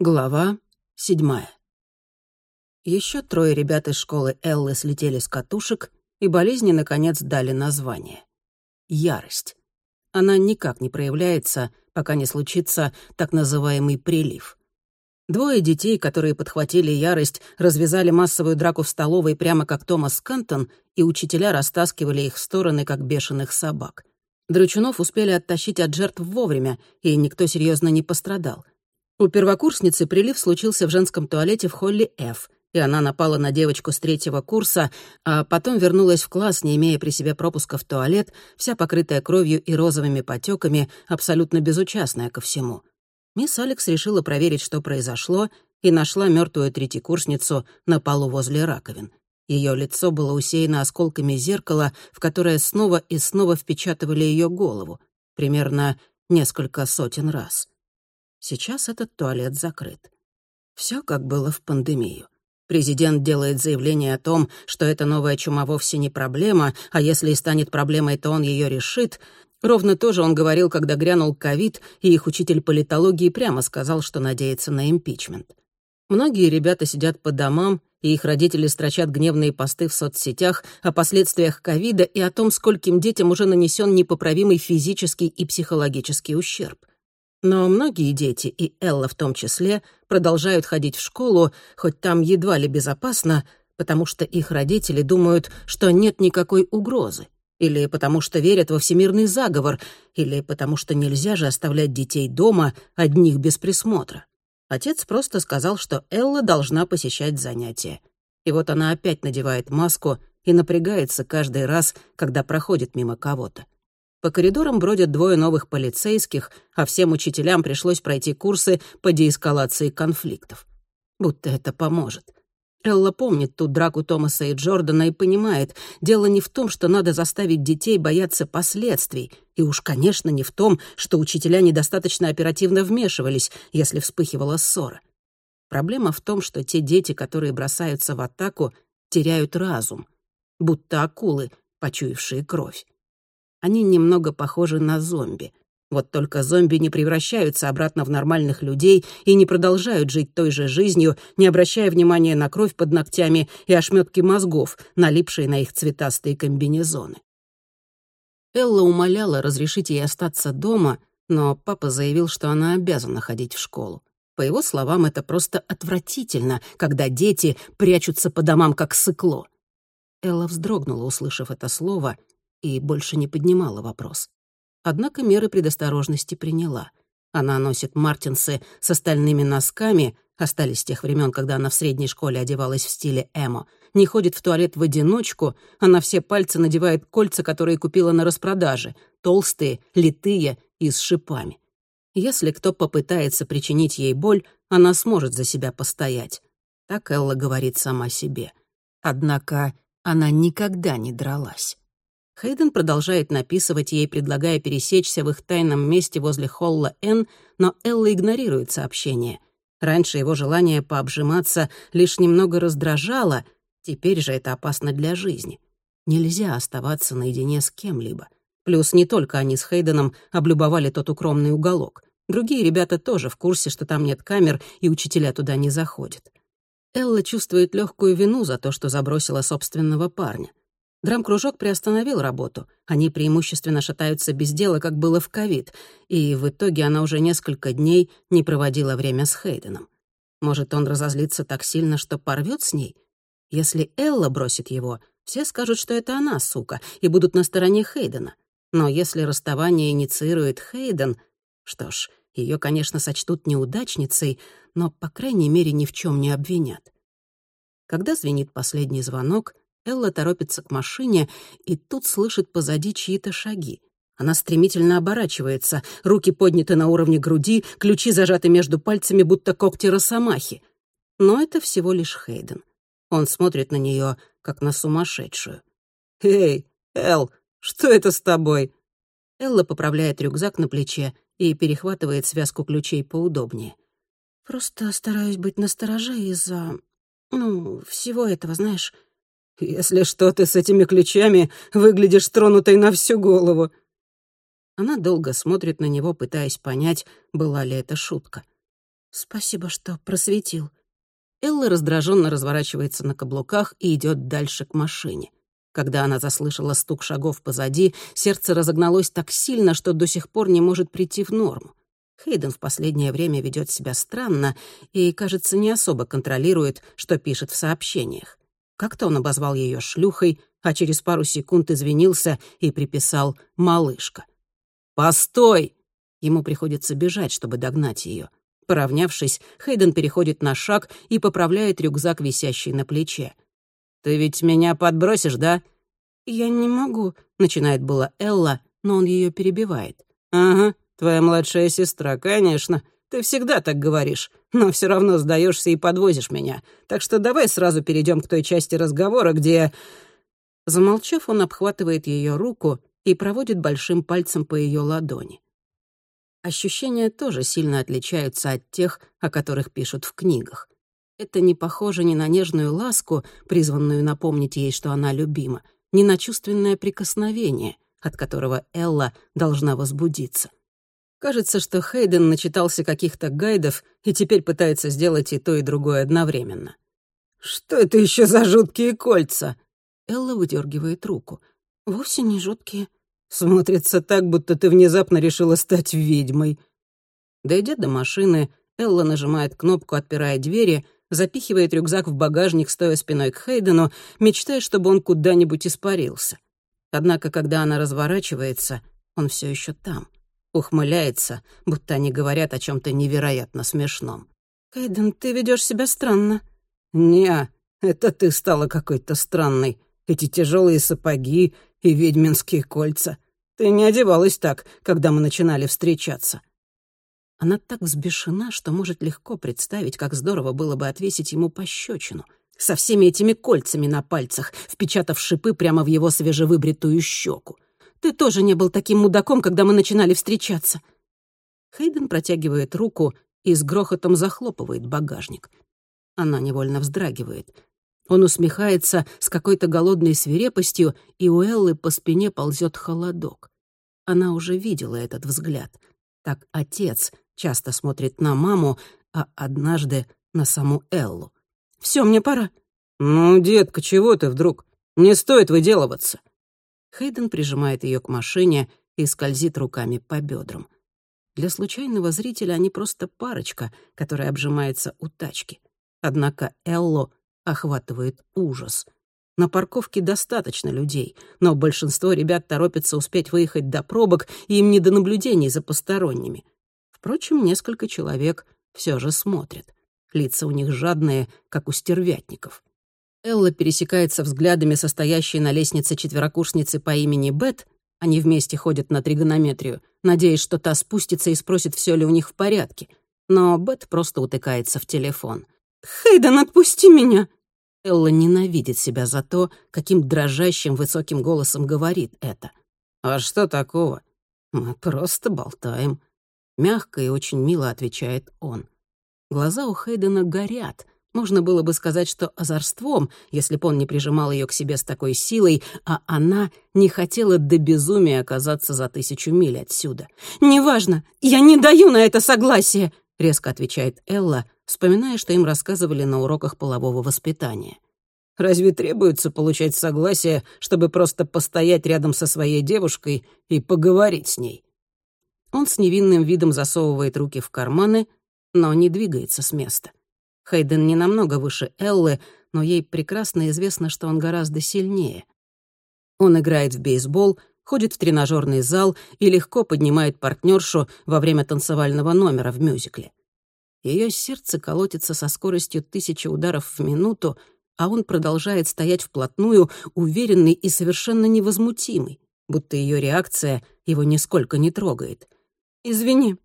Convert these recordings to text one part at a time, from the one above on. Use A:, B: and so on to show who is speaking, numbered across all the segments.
A: Глава седьмая. Еще трое ребят из школы Эллы слетели с катушек, и болезни, наконец, дали название. Ярость. Она никак не проявляется, пока не случится так называемый прилив. Двое детей, которые подхватили ярость, развязали массовую драку в столовой прямо как Томас Кантон, и учителя растаскивали их в стороны, как бешеных собак. Драчунов успели оттащить от жертв вовремя, и никто серьезно не пострадал — у первокурсницы прилив случился в женском туалете в холле F, и она напала на девочку с третьего курса, а потом вернулась в класс, не имея при себе пропуска в туалет, вся покрытая кровью и розовыми потеками, абсолютно безучастная ко всему. Мисс Алекс решила проверить, что произошло, и нашла мертвую третьекурсницу на полу возле раковин. Ее лицо было усеяно осколками зеркала, в которое снова и снова впечатывали ее голову, примерно несколько сотен раз. Сейчас этот туалет закрыт. Все как было в пандемию. Президент делает заявление о том, что эта новая чума вовсе не проблема, а если и станет проблемой, то он ее решит. Ровно то же он говорил, когда грянул ковид, и их учитель политологии прямо сказал, что надеется на импичмент. Многие ребята сидят по домам, и их родители строчат гневные посты в соцсетях о последствиях ковида и о том, скольким детям уже нанесен непоправимый физический и психологический ущерб. Но многие дети, и Элла в том числе, продолжают ходить в школу, хоть там едва ли безопасно, потому что их родители думают, что нет никакой угрозы, или потому что верят во всемирный заговор, или потому что нельзя же оставлять детей дома одних без присмотра. Отец просто сказал, что Элла должна посещать занятия. И вот она опять надевает маску и напрягается каждый раз, когда проходит мимо кого-то. По коридорам бродят двое новых полицейских, а всем учителям пришлось пройти курсы по деэскалации конфликтов. Будто это поможет. Элла помнит ту драку Томаса и Джордана и понимает, дело не в том, что надо заставить детей бояться последствий, и уж, конечно, не в том, что учителя недостаточно оперативно вмешивались, если вспыхивала ссора. Проблема в том, что те дети, которые бросаются в атаку, теряют разум, будто акулы, почуявшие кровь. Они немного похожи на зомби. Вот только зомби не превращаются обратно в нормальных людей и не продолжают жить той же жизнью, не обращая внимания на кровь под ногтями и ошметки мозгов, налипшие на их цветастые комбинезоны. Элла умоляла разрешить ей остаться дома, но папа заявил, что она обязана ходить в школу. По его словам, это просто отвратительно, когда дети прячутся по домам, как сыкло. Элла вздрогнула, услышав это слово, и больше не поднимала вопрос. Однако меры предосторожности приняла. Она носит мартинсы с остальными носками, остались с тех времен, когда она в средней школе одевалась в стиле эмо, не ходит в туалет в одиночку, а на все пальцы надевает кольца, которые купила на распродаже, толстые, литые и с шипами. Если кто попытается причинить ей боль, она сможет за себя постоять. Так Элла говорит сама себе. Однако она никогда не дралась. Хейден продолжает написывать ей, предлагая пересечься в их тайном месте возле холла Н, но Элла игнорирует сообщение. Раньше его желание пообжиматься лишь немного раздражало, теперь же это опасно для жизни. Нельзя оставаться наедине с кем-либо. Плюс не только они с Хейденом облюбовали тот укромный уголок. Другие ребята тоже в курсе, что там нет камер, и учителя туда не заходят. Элла чувствует легкую вину за то, что забросила собственного парня. Драм-кружок приостановил работу. Они преимущественно шатаются без дела, как было в ковид, и в итоге она уже несколько дней не проводила время с Хейденом. Может, он разозлится так сильно, что порвет с ней? Если Элла бросит его, все скажут, что это она, сука, и будут на стороне Хейдена. Но если расставание инициирует Хейден, что ж, ее, конечно, сочтут неудачницей, но, по крайней мере, ни в чем не обвинят. Когда звенит последний звонок, Элла торопится к машине и тут слышит позади чьи-то шаги. Она стремительно оборачивается, руки подняты на уровне груди, ключи зажаты между пальцами, будто когти росомахи. Но это всего лишь Хейден. Он смотрит на нее, как на сумасшедшую. «Эй, Эл, что это с тобой?» Элла поправляет рюкзак на плече и перехватывает связку ключей поудобнее. «Просто стараюсь быть настороже из-за... ну, всего этого, знаешь...» «Если что, ты с этими ключами выглядишь тронутой на всю голову». Она долго смотрит на него, пытаясь понять, была ли это шутка. Спасибо, что просветил. Элла раздраженно разворачивается на каблуках и идет дальше к машине. Когда она заслышала стук шагов позади, сердце разогналось так сильно, что до сих пор не может прийти в норму. Хейден в последнее время ведет себя странно и, кажется, не особо контролирует, что пишет в сообщениях. Как-то он обозвал ее шлюхой, а через пару секунд извинился и приписал «малышка». «Постой!» Ему приходится бежать, чтобы догнать ее. Поравнявшись, Хейден переходит на шаг и поправляет рюкзак, висящий на плече. «Ты ведь меня подбросишь, да?» «Я не могу», — начинает было Элла, но он ее перебивает. «Ага, твоя младшая сестра, конечно. Ты всегда так говоришь, но все равно сдаешься и подвозишь меня. Так что давай сразу перейдем к той части разговора, где...» Замолчав, он обхватывает ее руку и проводит большим пальцем по ее ладони. Ощущения тоже сильно отличаются от тех, о которых пишут в книгах. Это не похоже ни на нежную ласку, призванную напомнить ей, что она любима, ни на чувственное прикосновение, от которого Элла должна возбудиться. Кажется, что Хейден начитался каких-то гайдов и теперь пытается сделать и то, и другое одновременно. «Что это еще за жуткие кольца?» Элла выдергивает руку. «Вовсе не жуткие». «Смотрится так, будто ты внезапно решила стать ведьмой». Дойдя до машины, Элла нажимает кнопку, отпирая двери — запихивает рюкзак в багажник, стоя спиной к Хейдену, мечтая, чтобы он куда-нибудь испарился. Однако, когда она разворачивается, он все еще там. Ухмыляется, будто они говорят о чем то невероятно смешном. «Хейден, ты ведешь себя странно». «Не, это ты стала какой-то странной. Эти тяжелые сапоги и ведьминские кольца. Ты не одевалась так, когда мы начинали встречаться. Она так взбешена, что может легко представить, как здорово было бы отвесить ему пощечину. Со всеми этими кольцами на пальцах, впечатав шипы прямо в его свежевыбритую щеку. «Ты тоже не был таким мудаком, когда мы начинали встречаться». Хейден протягивает руку и с грохотом захлопывает багажник. Она невольно вздрагивает. Он усмехается с какой-то голодной свирепостью, и у Эллы по спине ползет холодок. Она уже видела этот взгляд. Так отец часто смотрит на маму, а однажды на саму Эллу. «Всё, мне пора». «Ну, детка, чего ты вдруг? Не стоит выделываться». Хейден прижимает её к машине и скользит руками по бедрам. Для случайного зрителя они просто парочка, которая обжимается у тачки. Однако Эллу охватывает ужас. На парковке достаточно людей, но большинство ребят торопятся успеть выехать до пробок, и им не до наблюдений за посторонними — Впрочем, несколько человек все же смотрят. Лица у них жадные, как у стервятников. Элла пересекается взглядами состоящей на лестнице четверокурсницы по имени Бет, они вместе ходят на тригонометрию, надеясь, что та спустится и спросит, все ли у них в порядке. Но Бет просто утыкается в телефон. «Хейден, отпусти меня!» Элла ненавидит себя за то, каким дрожащим высоким голосом говорит это. «А что такого? Мы просто болтаем. Мягко и очень мило отвечает он. Глаза у Хейдена горят. Можно было бы сказать, что озорством, если бы он не прижимал ее к себе с такой силой, а она не хотела до безумия оказаться за тысячу миль отсюда. «Неважно, я не даю на это согласие!» — резко отвечает Элла, вспоминая, что им рассказывали на уроках полового воспитания. «Разве требуется получать согласие, чтобы просто постоять рядом со своей девушкой и поговорить с ней?» Он с невинным видом засовывает руки в карманы, но не двигается с места. Хейден не намного выше Эллы, но ей прекрасно известно, что он гораздо сильнее. Он играет в бейсбол, ходит в тренажерный зал и легко поднимает партнершу во время танцевального номера в мюзикле. Ее сердце колотится со скоростью тысячи ударов в минуту, а он продолжает стоять вплотную, уверенный и совершенно невозмутимый, будто ее реакция его нисколько не трогает. «Извини,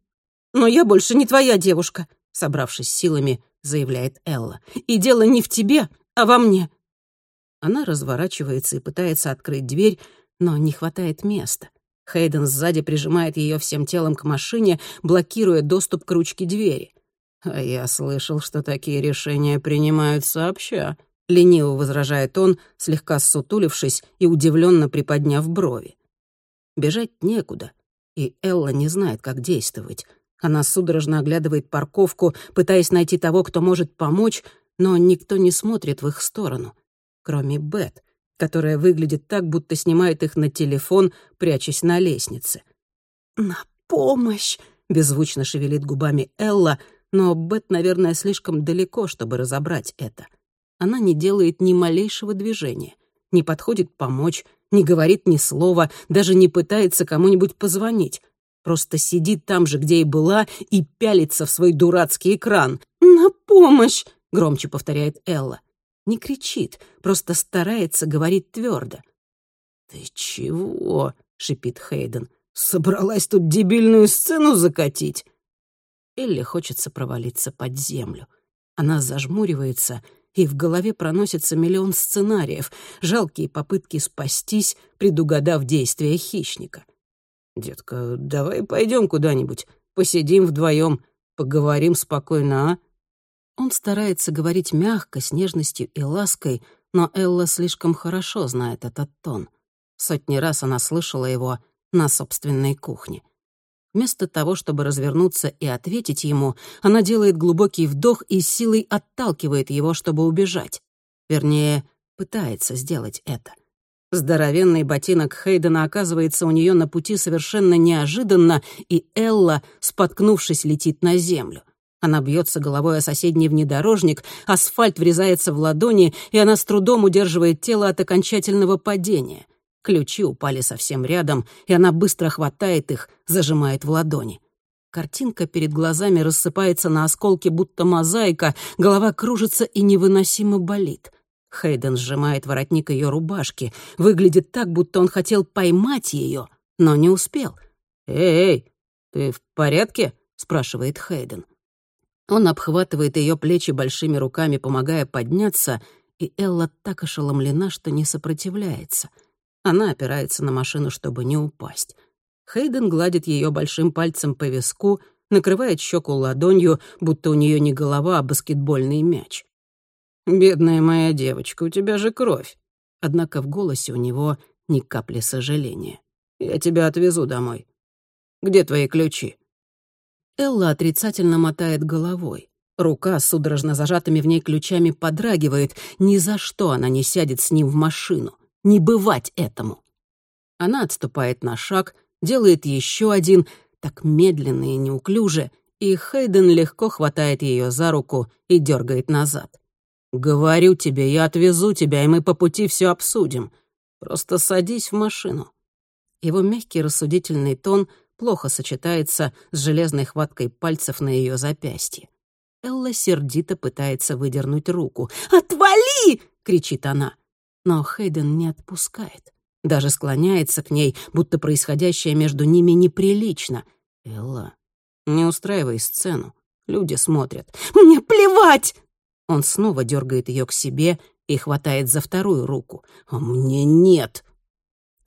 A: но я больше не твоя девушка», — собравшись силами, заявляет Элла. «И дело не в тебе, а во мне». Она разворачивается и пытается открыть дверь, но не хватает места. Хейден сзади прижимает ее всем телом к машине, блокируя доступ к ручке двери. «А я слышал, что такие решения принимают сообща», — лениво возражает он, слегка ссутулившись и удивленно приподняв брови. Бежать некуда — и Элла не знает, как действовать. Она судорожно оглядывает парковку, пытаясь найти того, кто может помочь, но никто не смотрит в их сторону, кроме Бет, которая выглядит так, будто снимает их на телефон, прячась на лестнице. «На помощь!» — беззвучно шевелит губами Элла, но Бет, наверное, слишком далеко, чтобы разобрать это. Она не делает ни малейшего движения, не подходит помочь, не говорит ни слова, даже не пытается кому-нибудь позвонить. Просто сидит там же, где и была, и пялится в свой дурацкий экран. «На помощь!» — громче повторяет Элла. Не кричит, просто старается говорить твердо. «Ты чего?» — шипит Хейден. «Собралась тут дебильную сцену закатить?» Элли хочется провалиться под землю. Она зажмуривается — и в голове проносится миллион сценариев, жалкие попытки спастись, предугадав действия хищника. «Детка, давай пойдем куда-нибудь, посидим вдвоем, поговорим спокойно, а?» Он старается говорить мягко, с нежностью и лаской, но Элла слишком хорошо знает этот тон. Сотни раз она слышала его на собственной кухне — Вместо того, чтобы развернуться и ответить ему, она делает глубокий вдох и силой отталкивает его, чтобы убежать. Вернее, пытается сделать это. Здоровенный ботинок Хейдена оказывается у нее на пути совершенно неожиданно, и Элла, споткнувшись, летит на землю. Она бьется головой о соседний внедорожник, асфальт врезается в ладони, и она с трудом удерживает тело от окончательного падения. Ключи упали совсем рядом, и она быстро хватает их, зажимает в ладони. Картинка перед глазами рассыпается на осколки, будто мозаика, голова кружится и невыносимо болит. Хейден сжимает воротник ее рубашки. Выглядит так, будто он хотел поймать ее, но не успел. «Эй, эй, ты в порядке?» — спрашивает Хейден. Он обхватывает ее плечи большими руками, помогая подняться, и Элла так ошеломлена, что не сопротивляется — она опирается на машину, чтобы не упасть. Хейден гладит ее большим пальцем по виску, накрывает щеку ладонью, будто у нее не голова, а баскетбольный мяч. «Бедная моя девочка, у тебя же кровь!» Однако в голосе у него ни капли сожаления. «Я тебя отвезу домой. Где твои ключи?» Элла отрицательно мотает головой. Рука с судорожно зажатыми в ней ключами подрагивает. Ни за что она не сядет с ним в машину. Не бывать этому. Она отступает на шаг, делает еще один, так медленно и неуклюже, и Хейден легко хватает ее за руку и дергает назад. «Говорю тебе, я отвезу тебя, и мы по пути все обсудим. Просто садись в машину». Его мягкий рассудительный тон плохо сочетается с железной хваткой пальцев на ее запястье. Элла сердито пытается выдернуть руку. «Отвали!» — кричит она. Но Хейден не отпускает. Даже склоняется к ней, будто происходящее между ними неприлично. «Элла, не устраивай сцену. Люди смотрят». «Мне плевать!» Он снова дергает ее к себе и хватает за вторую руку. «А мне нет!»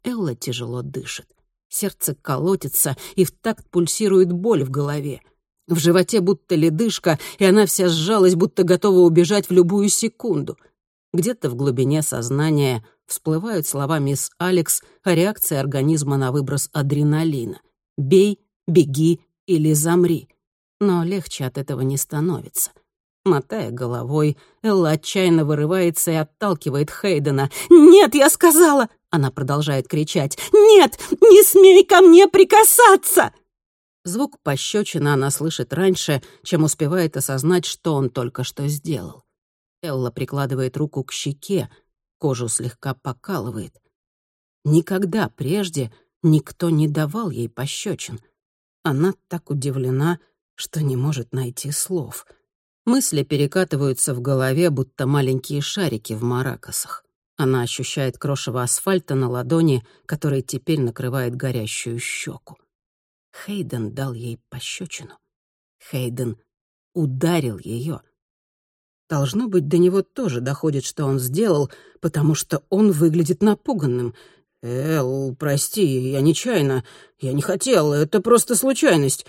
A: Элла тяжело дышит. Сердце колотится, и в такт пульсирует боль в голове. В животе будто ледышка, и она вся сжалась, будто готова убежать в любую секунду — где-то в глубине сознания всплывают слова мисс Алекс о реакции организма на выброс адреналина. «Бей, беги или замри». Но легче от этого не становится. Мотая головой, Элла отчаянно вырывается и отталкивает Хейдена. «Нет, я сказала!» — она продолжает кричать. «Нет, не смей ко мне прикасаться!» Звук пощечины она слышит раньше, чем успевает осознать, что он только что сделал. Элла прикладывает руку к щеке, кожу слегка покалывает. Никогда прежде никто не давал ей пощечин. Она так удивлена, что не может найти слов. Мысли перекатываются в голове, будто маленькие шарики в маракасах. Она ощущает крошево асфальта на ладони, который теперь накрывает горящую щеку. Хейден дал ей пощечину. Хейден ударил ее — Должно быть, до него тоже доходит, что он сделал, потому что он выглядит напуганным. «Эл, прости, я нечаянно. Я не хотел, это просто случайность.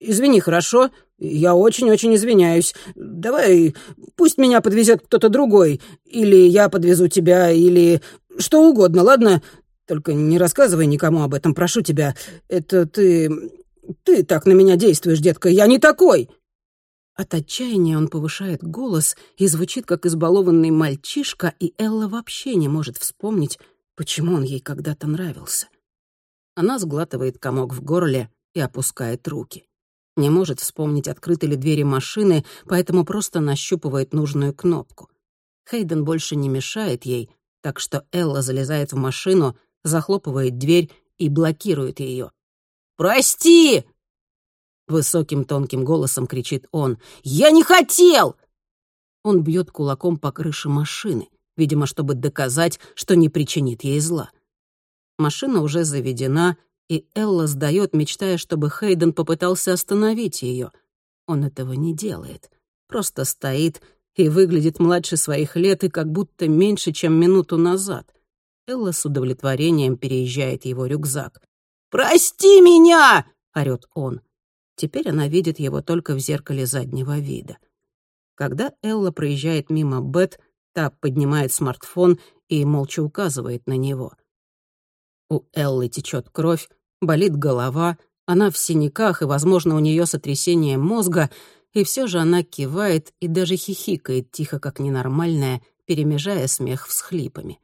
A: Извини, хорошо? Я очень-очень извиняюсь. Давай, пусть меня подвезет кто-то другой. Или я подвезу тебя, или что угодно, ладно? Только не рассказывай никому об этом, прошу тебя. Это ты... ты так на меня действуешь, детка, я не такой!» От отчаяния он повышает голос и звучит как избалованный мальчишка, и Элла вообще не может вспомнить, почему он ей когда-то нравился. Она сглатывает комок в горле и опускает руки. Не может вспомнить, открыты ли двери машины, поэтому просто нащупывает нужную кнопку. Хейден больше не мешает ей, так что Элла залезает в машину, захлопывает дверь и блокирует ее. «Прости!» Высоким тонким голосом кричит он. «Я не хотел!» Он бьет кулаком по крыше машины, видимо, чтобы доказать, что не причинит ей зла. Машина уже заведена, и Элла сдаёт, мечтая, чтобы Хейден попытался остановить её. Он этого не делает. Просто стоит и выглядит младше своих лет и как будто меньше, чем минуту назад. Элла с удовлетворением переезжает его рюкзак. «Прости меня!» — орёт он. Теперь она видит его только в зеркале заднего вида. Когда Элла проезжает мимо Бет, та поднимает смартфон и молча указывает на него. У Эллы течет кровь, болит голова, она в синяках, и, возможно, у нее сотрясение мозга, и все же она кивает и даже хихикает тихо, как ненормальная, перемежая смех всхлипами.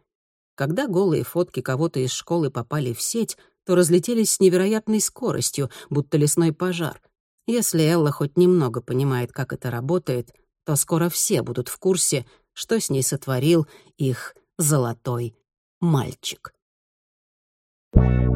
A: Когда голые фотки кого-то из школы попали в сеть, то разлетелись с невероятной скоростью, будто лесной пожар. Если Элла хоть немного понимает, как это работает, то скоро все будут в курсе, что с ней сотворил их золотой мальчик. Thank you.